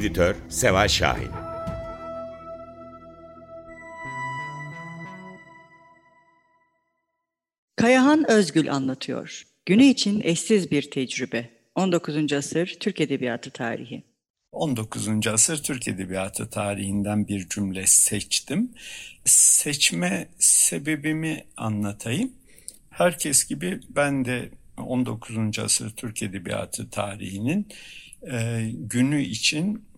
Editör Seval Şahin Kayahan Özgül anlatıyor. Günü için eşsiz bir tecrübe. 19. asır Türk Edebiyatı tarihi. 19. asır Türk Edebiyatı tarihinden bir cümle seçtim. Seçme sebebimi anlatayım. Herkes gibi ben de 19. asır Türk Edebiyatı tarihinin e, günü için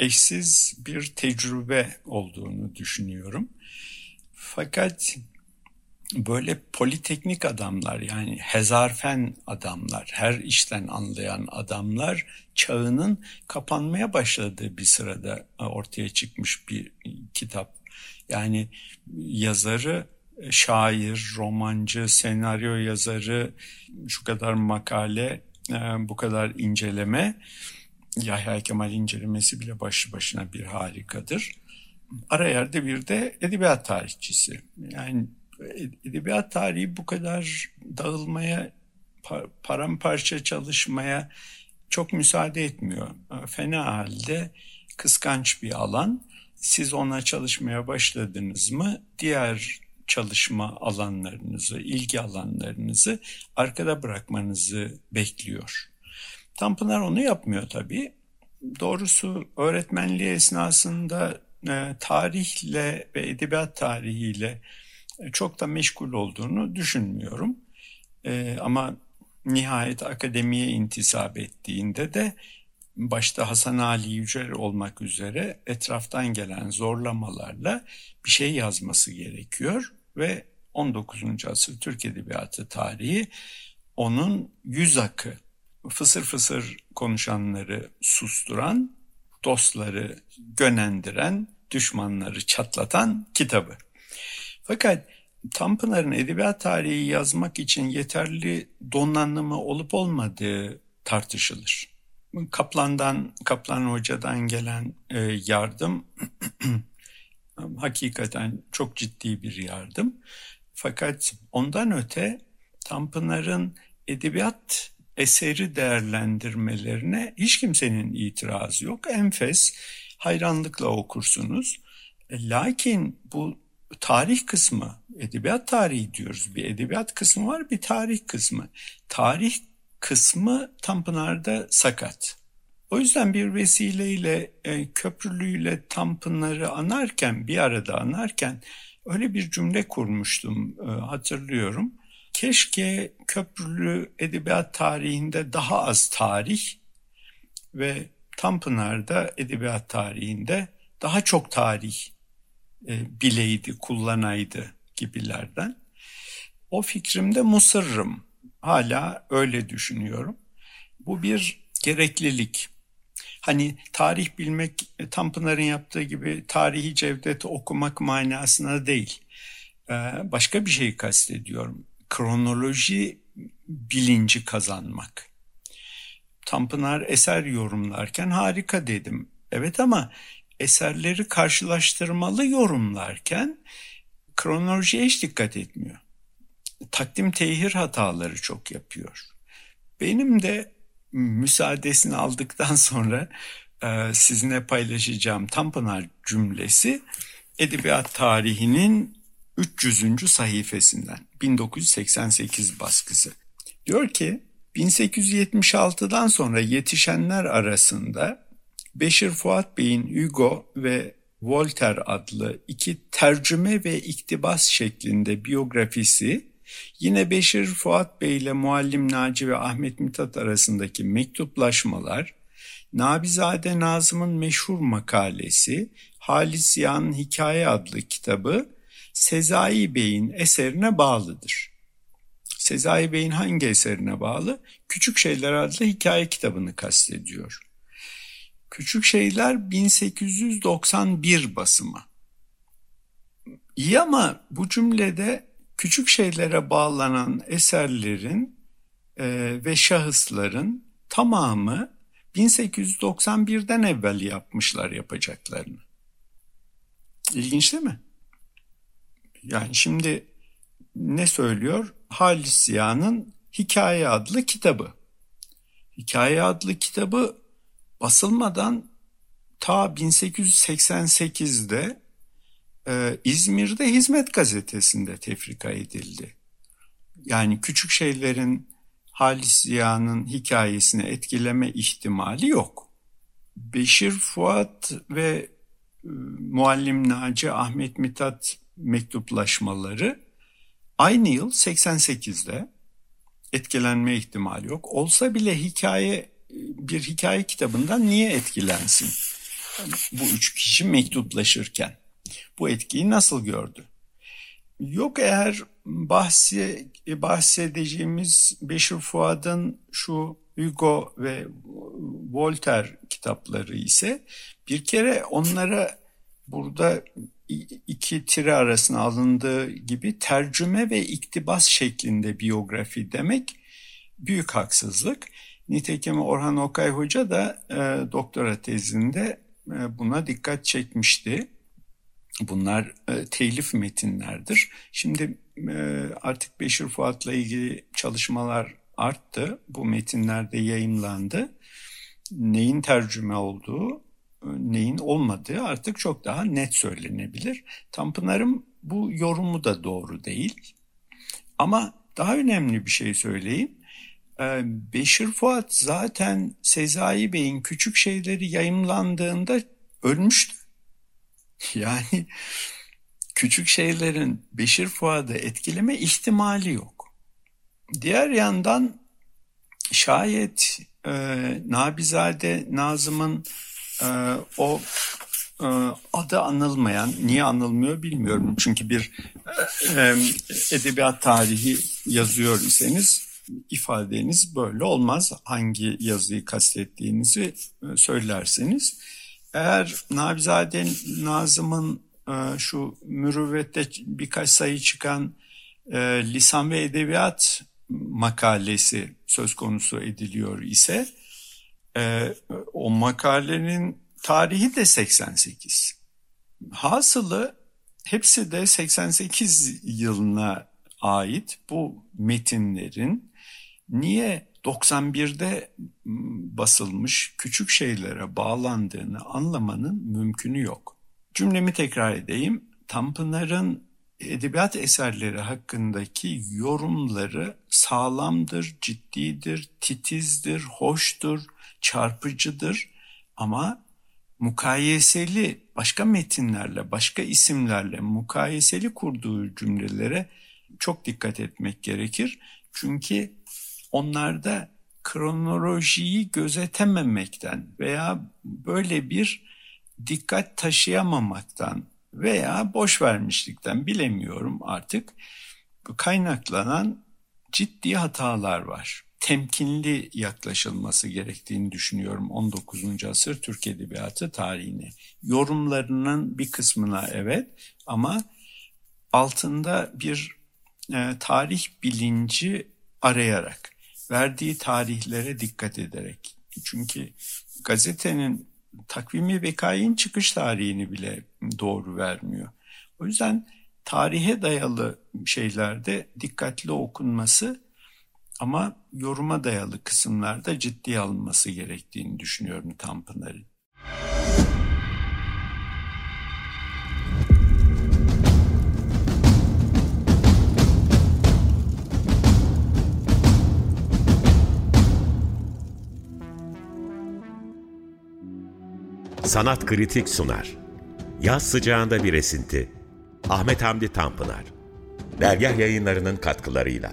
eşsiz bir tecrübe olduğunu düşünüyorum. Fakat böyle politeknik adamlar yani hezarfen adamlar, her işten anlayan adamlar çağının kapanmaya başladığı bir sırada ortaya çıkmış bir kitap. Yani yazarı şair, romancı, senaryo yazarı, şu kadar makale, e, bu kadar inceleme, Yahya Kemal incelemesi bile başlı başına bir harikadır. Ara yerde bir de edebiyat tarihçisi. Yani edebiyat tarihi bu kadar dağılmaya, paramparça çalışmaya çok müsaade etmiyor. Fena halde kıskanç bir alan. Siz ona çalışmaya başladınız mı diğer çalışma alanlarınızı, ilgi alanlarınızı arkada bırakmanızı bekliyor. Tanpınar onu yapmıyor tabii. Doğrusu öğretmenliği esnasında e, tarihle ve edebiyat tarihiyle çok da meşgul olduğunu düşünmüyorum. E, ama nihayet akademiye intisap ettiğinde de başta Hasan Ali Yücel olmak üzere etraftan gelen zorlamalarla bir şey yazması gerekiyor ve 19. asır Türk Edebiyatı tarihi onun yüz akı, fısır fısır konuşanları susturan, dostları gönendiren, düşmanları çatlatan kitabı. Fakat Tanpınar'ın edebiyat tarihi yazmak için yeterli donanımı olup olmadığı tartışılır. Kaplan'dan, Kaplan Hoca'dan gelen e, yardım hakikaten çok ciddi bir yardım. Fakat ondan öte Tanpınar'ın edebiyat eseri değerlendirmelerine hiç kimsenin itirazı yok. Enfes, hayranlıkla okursunuz. E, lakin bu tarih kısmı, edebiyat tarihi diyoruz. Bir edebiyat kısmı var, bir tarih kısmı. Tarih kısmı Tanpınar'da sakat. O yüzden bir vesileyle e, köprülüyle Tanpınar'ı anarken, bir arada anarken öyle bir cümle kurmuştum e, hatırlıyorum. Keşke köprülü edebiyat tarihinde daha az tarih ve Tanpınar'da edebiyat tarihinde daha çok tarih e, bileydi, kullanaydı gibilerden. O fikrimde musırrım. Hala öyle düşünüyorum. Bu bir gereklilik. Hani tarih bilmek e, Tanpınar'ın yaptığı gibi tarihi Cevdet'i okumak manasına değil. E, başka bir şey kastediyorum. Kronoloji bilinci kazanmak. Tanpınar eser yorumlarken harika dedim. Evet ama eserleri karşılaştırmalı yorumlarken kronolojiye hiç dikkat etmiyor. Takdim tehir hataları çok yapıyor. Benim de müsaadesini aldıktan sonra e, sizinle paylaşacağım Tanpınar cümlesi edebiyat tarihinin 300. sayfasından 1988 baskısı. Diyor ki 1876'dan sonra yetişenler arasında Beşir Fuat Bey'in Hugo ve Voltaire adlı iki tercüme ve iktibas şeklinde biyografisi yine Beşir Fuat Bey ile Muallim Naci ve Ahmet Mithat arasındaki mektuplaşmalar, Nabizade Nazım'ın meşhur makalesi, Halis Ziya'nın Hikaye adlı kitabı Sezai Bey'in eserine bağlıdır. Sezai Bey'in hangi eserine bağlı? Küçük Şeyler adlı hikaye kitabını kastediyor. Küçük Şeyler 1891 basımı. İyi ama bu cümlede küçük şeylere bağlanan eserlerin e, ve şahısların tamamı 1891'den evvel yapmışlar yapacaklarını. İlginç değil mi? Yani şimdi ne söylüyor? Halis Ziya'nın Hikaye adlı kitabı. Hikaye adlı kitabı basılmadan ta 1888'de e, İzmir'de Hizmet Gazetesi'nde tefrika edildi. Yani küçük şeylerin Halis Ziya'nın hikayesini etkileme ihtimali yok. Beşir Fuat ve e, Muallim Naci Ahmet Mithat mektuplaşmaları aynı yıl 88'de etkilenme ihtimali yok. Olsa bile hikaye bir hikaye kitabından niye etkilensin? bu üç kişi mektuplaşırken bu etkiyi nasıl gördü? Yok eğer bahsi, bahsedeceğimiz Beşir Fuad'ın şu Hugo ve Voltaire kitapları ise bir kere onlara burada iki tire arasına alındığı gibi tercüme ve iktibas şeklinde biyografi demek büyük haksızlık. Nitekim Orhan Okay Hoca da e, doktora tezinde e, buna dikkat çekmişti. Bunlar e, telif metinlerdir. Şimdi e, artık Beşir Fuat'la ilgili çalışmalar arttı. Bu metinlerde yayınlandı. Neyin tercüme olduğu, neyin olmadığı artık çok daha net söylenebilir. Tanpınar'ın bu yorumu da doğru değil. Ama daha önemli bir şey söyleyeyim. E, Beşir Fuat zaten Sezai Bey'in küçük şeyleri yayımlandığında ölmüştü. Yani küçük şeylerin Beşir Fuad'ı etkileme ihtimali yok. Diğer yandan şayet e, Nabizade Nazım'ın e, o e, adı anılmayan, niye anılmıyor bilmiyorum. Çünkü bir e, e edebiyat tarihi yazıyor iseniz ifadeniz böyle olmaz. Hangi yazıyı kastettiğinizi e, söylerseniz. Eğer Nabizade Nazım'ın e, şu mürüvvette birkaç sayı çıkan e, lisan ve edebiyat makalesi söz konusu ediliyor ise e, o makalenin tarihi de 88. Hasılı hepsi de 88 yılına ait bu metinlerin niye 91'de basılmış küçük şeylere bağlandığını anlamanın mümkünü yok. Cümlemi tekrar edeyim. Tanpınar'ın edebiyat eserleri hakkındaki yorumları sağlamdır, ciddidir, titizdir, hoştur, çarpıcıdır ama mukayeseli başka metinlerle, başka isimlerle mukayeseli kurduğu cümlelere çok dikkat etmek gerekir. Çünkü onlarda kronolojiyi gözetememekten veya böyle bir dikkat taşıyamamaktan veya boş vermişlikten bilemiyorum artık kaynaklanan ciddi hatalar var. Temkinli yaklaşılması gerektiğini düşünüyorum 19. asır Türk Edebiyatı tarihine. Yorumlarının bir kısmına evet ama altında bir e, tarih bilinci arayarak verdiği tarihlere dikkat ederek. Çünkü gazetenin takvimi vekain çıkış tarihini bile doğru vermiyor. O yüzden tarihe dayalı şeylerde dikkatli okunması ama yoruma dayalı kısımlarda ciddiye alınması gerektiğini düşünüyorum Tanpınar'ın. Sanat Kritik sunar. Yaz sıcağında bir esinti. Ahmet Hamdi Tanpınar. Dergah yayınlarının katkılarıyla.